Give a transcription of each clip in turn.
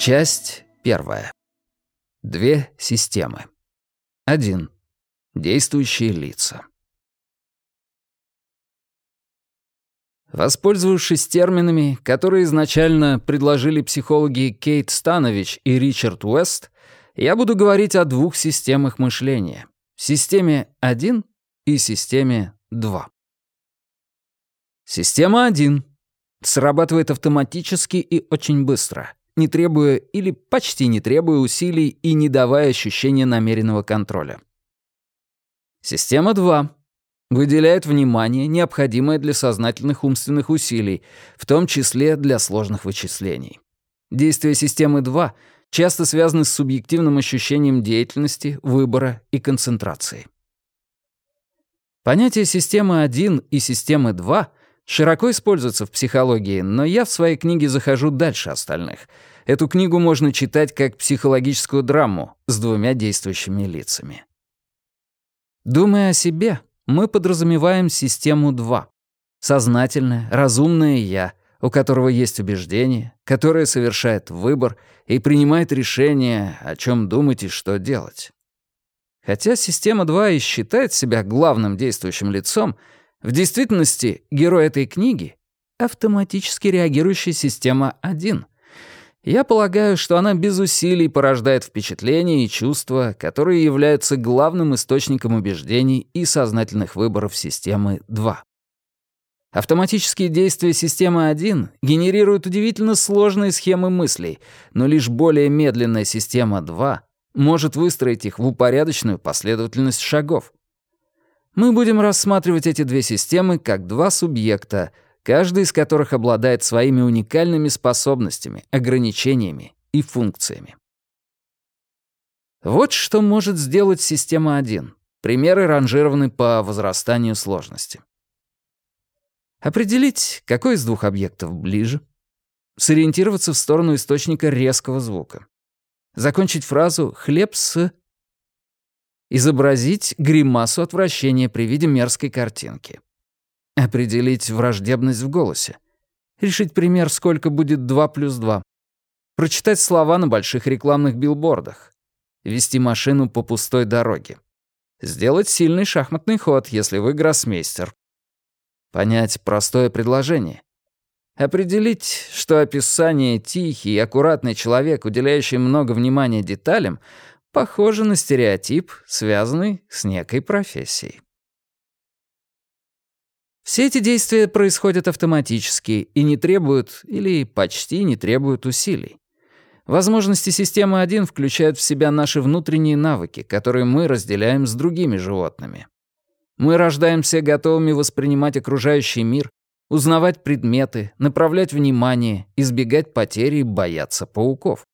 Часть первая. Две системы. Один. Действующие лица. Воспользовавшись терминами, которые изначально предложили психологи Кейт Станович и Ричард Уэст, я буду говорить о двух системах мышления. Системе 1 и системе 2. Система 1 срабатывает автоматически и очень быстро, не требуя или почти не требуя усилий и не давая ощущения намеренного контроля. Система 2 выделяет внимание, необходимое для сознательных умственных усилий, в том числе для сложных вычислений. Действия системы 2 часто связаны с субъективным ощущением деятельности, выбора и концентрации. Понятие системы 1 и системы 2 широко используются в психологии, но я в своей книге захожу дальше остальных. Эту книгу можно читать как психологическую драму с двумя действующими лицами. Думая о себе, мы подразумеваем систему 2. Сознательное, разумное «я», у которого есть убеждение, которое совершает выбор и принимает решение, о чем думать и что делать. Хотя система 2 и считает себя главным действующим лицом, в действительности герой этой книги — автоматически реагирующая система 1. Я полагаю, что она без усилий порождает впечатления и чувства, которые являются главным источником убеждений и сознательных выборов системы 2. Автоматические действия системы 1 генерируют удивительно сложные схемы мыслей, но лишь более медленная система 2 может выстроить их в упорядоченную последовательность шагов. Мы будем рассматривать эти две системы как два субъекта, каждый из которых обладает своими уникальными способностями, ограничениями и функциями. Вот что может сделать система 1. Примеры ранжированы по возрастанию сложности. Определить, какой из двух объектов ближе. Сориентироваться в сторону источника резкого звука. Закончить фразу «хлеб с...» Изобразить гримасу отвращения при виде мерзкой картинки. Определить враждебность в голосе. Решить пример «Сколько будет 2 плюс 2». Прочитать слова на больших рекламных билбордах. Вести машину по пустой дороге. Сделать сильный шахматный ход, если вы гроссмейстер. Понять простое предложение. Определить, что описание «тихий и аккуратный человек, уделяющий много внимания деталям», похоже на стереотип, связанный с некой профессией. Все эти действия происходят автоматически и не требуют, или почти не требуют усилий. Возможности системы 1 включают в себя наши внутренние навыки, которые мы разделяем с другими животными. Мы рождаемся готовыми воспринимать окружающий мир, узнавать предметы, направлять внимание, избегать потери и бояться пауков.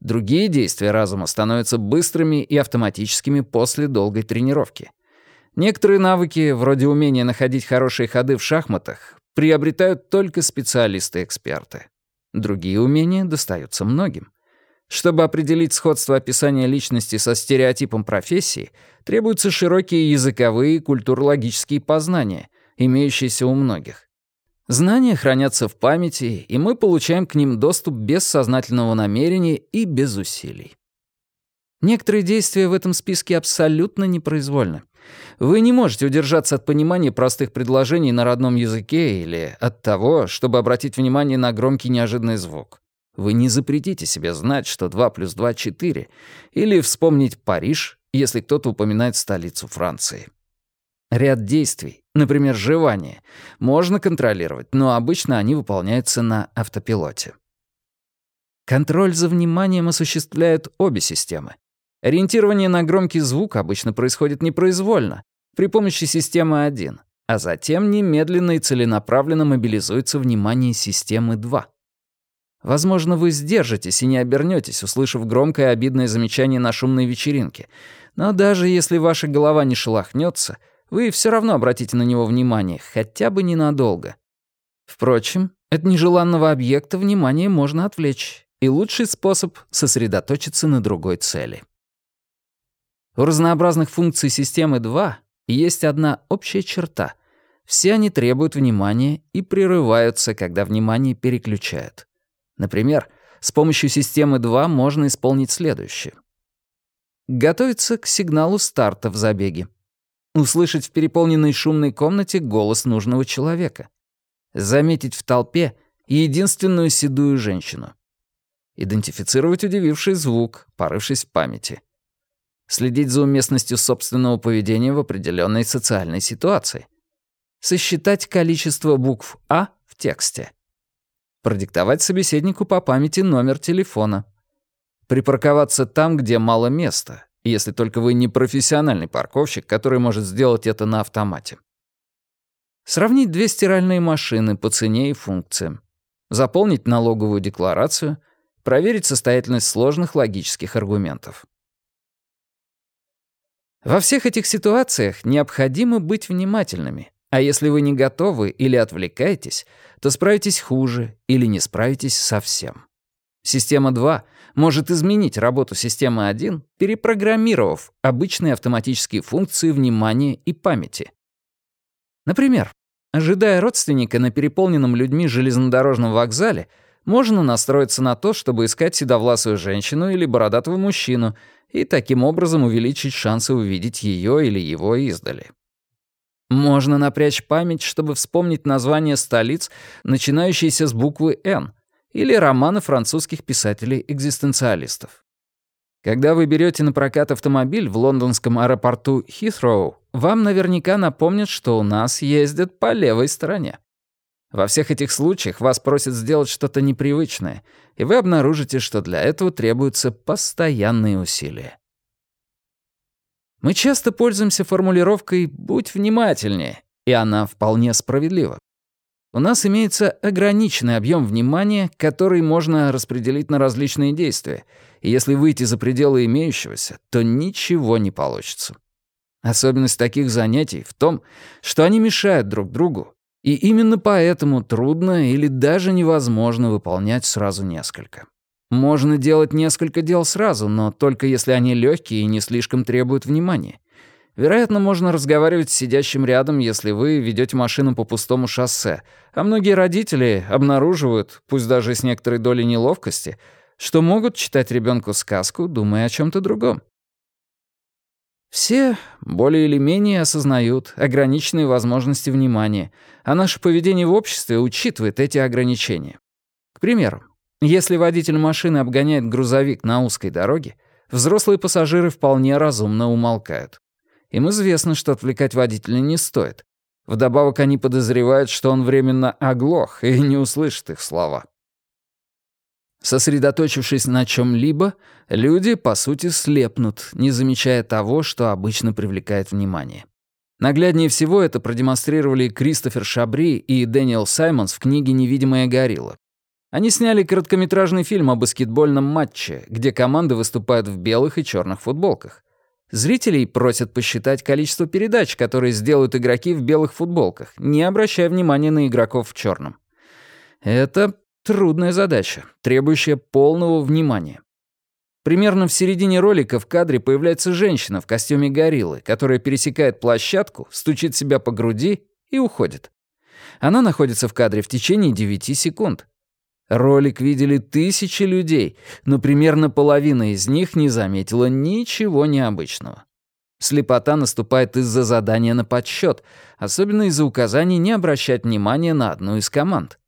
Другие действия разума становятся быстрыми и автоматическими после долгой тренировки. Некоторые навыки, вроде умения находить хорошие ходы в шахматах, приобретают только специалисты-эксперты. Другие умения достаются многим. Чтобы определить сходство описания личности со стереотипом профессии, требуются широкие языковые и культурологические познания, имеющиеся у многих. Знания хранятся в памяти, и мы получаем к ним доступ без сознательного намерения и без усилий. Некоторые действия в этом списке абсолютно непроизвольны. Вы не можете удержаться от понимания простых предложений на родном языке или от того, чтобы обратить внимание на громкий неожиданный звук. Вы не запретите себе знать, что 2 плюс 2 — 4, или вспомнить Париж, если кто-то упоминает столицу Франции. Ряд действий, например, жевание, можно контролировать, но обычно они выполняются на автопилоте. Контроль за вниманием осуществляют обе системы. Ориентирование на громкий звук обычно происходит непроизвольно, при помощи системы 1, а затем немедленно и целенаправленно мобилизуется внимание системы 2. Возможно, вы сдержитесь и не обернетесь, услышав громкое обидное замечание на шумной вечеринке. Но даже если ваша голова не шелохнется, вы все равно обратите на него внимание, хотя бы ненадолго. Впрочем, от нежеланного объекта внимание можно отвлечь, и лучший способ — сосредоточиться на другой цели. У разнообразных функций системы 2 есть одна общая черта. Все они требуют внимания и прерываются, когда внимание переключают. Например, С помощью системы 2 можно исполнить следующее. Готовиться к сигналу старта в забеге. Услышать в переполненной шумной комнате голос нужного человека. Заметить в толпе единственную седую женщину. Идентифицировать удививший звук, порывшись в памяти. Следить за уместностью собственного поведения в определенной социальной ситуации. Сосчитать количество букв «А» в тексте. Продиктовать собеседнику по памяти номер телефона. Припарковаться там, где мало места, если только вы не профессиональный парковщик, который может сделать это на автомате. Сравнить две стиральные машины по цене и функциям. Заполнить налоговую декларацию, проверить состоятельность сложных логических аргументов. Во всех этих ситуациях необходимо быть внимательными, а если вы не готовы или отвлекаетесь, то справитесь хуже или не справитесь совсем. Система 2 может изменить работу системы 1, перепрограммировав обычные автоматические функции внимания и памяти. Например, ожидая родственника на переполненном людьми железнодорожном вокзале, можно настроиться на то, чтобы искать седовласую женщину или бородатого мужчину и таким образом увеличить шансы увидеть ее или его издали. Можно напрячь память, чтобы вспомнить названия столиц, начинающиеся с буквы «Н», или романы французских писателей-экзистенциалистов. Когда вы берете на прокат автомобиль в лондонском аэропорту Хитроу, вам наверняка напомнят, что у нас ездят по левой стороне. Во всех этих случаях вас просят сделать что-то непривычное, и вы обнаружите, что для этого требуются постоянные усилия. Мы часто пользуемся формулировкой «будь внимательнее», и она вполне справедлива. У нас имеется ограниченный объем внимания, который можно распределить на различные действия, и если выйти за пределы имеющегося, то ничего не получится. Особенность таких занятий в том, что они мешают друг другу, и именно поэтому трудно или даже невозможно выполнять сразу несколько. Можно делать несколько дел сразу, но только если они легкие и не слишком требуют внимания. Вероятно, можно разговаривать с сидящим рядом, если вы ведете машину по пустому шоссе. А многие родители обнаруживают, пусть даже с некоторой долей неловкости, что могут читать ребенку сказку, думая о чем то другом. Все более или менее осознают ограниченные возможности внимания, а наше поведение в обществе учитывает эти ограничения. К примеру, если водитель машины обгоняет грузовик на узкой дороге, взрослые пассажиры вполне разумно умолкают. Им известно, что отвлекать водителя не стоит. Вдобавок они подозревают, что он временно оглох и не услышит их слова. Сосредоточившись на чем-либо, люди, по сути, слепнут, не замечая того, что обычно привлекает внимание. Нагляднее всего это продемонстрировали Кристофер Шабри и Дэниел Саймонс в книге «Невидимая горилла». Они сняли короткометражный фильм о баскетбольном матче, где команды выступают в белых и черных футболках. Зрителей просят посчитать количество передач, которые сделают игроки в белых футболках, не обращая внимания на игроков в черном. Это трудная задача, требующая полного внимания. Примерно в середине ролика в кадре появляется женщина в костюме гориллы, которая пересекает площадку, стучит себя по груди и уходит. Она находится в кадре в течение 9 секунд. Ролик видели тысячи людей, но примерно половина из них не заметила ничего необычного. Слепота наступает из-за задания на подсчет, особенно из-за указаний не обращать внимания на одну из команд.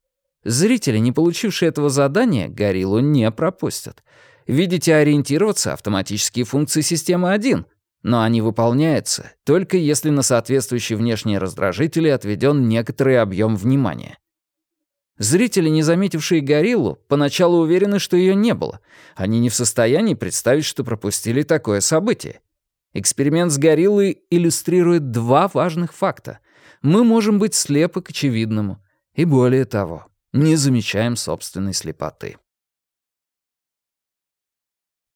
Зрители, не получившие этого задания, гориллу не пропустят. Видите, ориентироваться автоматические функции системы 1, но они выполняются только если на соответствующие внешние раздражители отведен некоторый объем внимания. Зрители, не заметившие гориллу, поначалу уверены, что ее не было. Они не в состоянии представить, что пропустили такое событие. Эксперимент с гориллой иллюстрирует два важных факта. Мы можем быть слепы к очевидному. И более того, не замечаем собственной слепоты.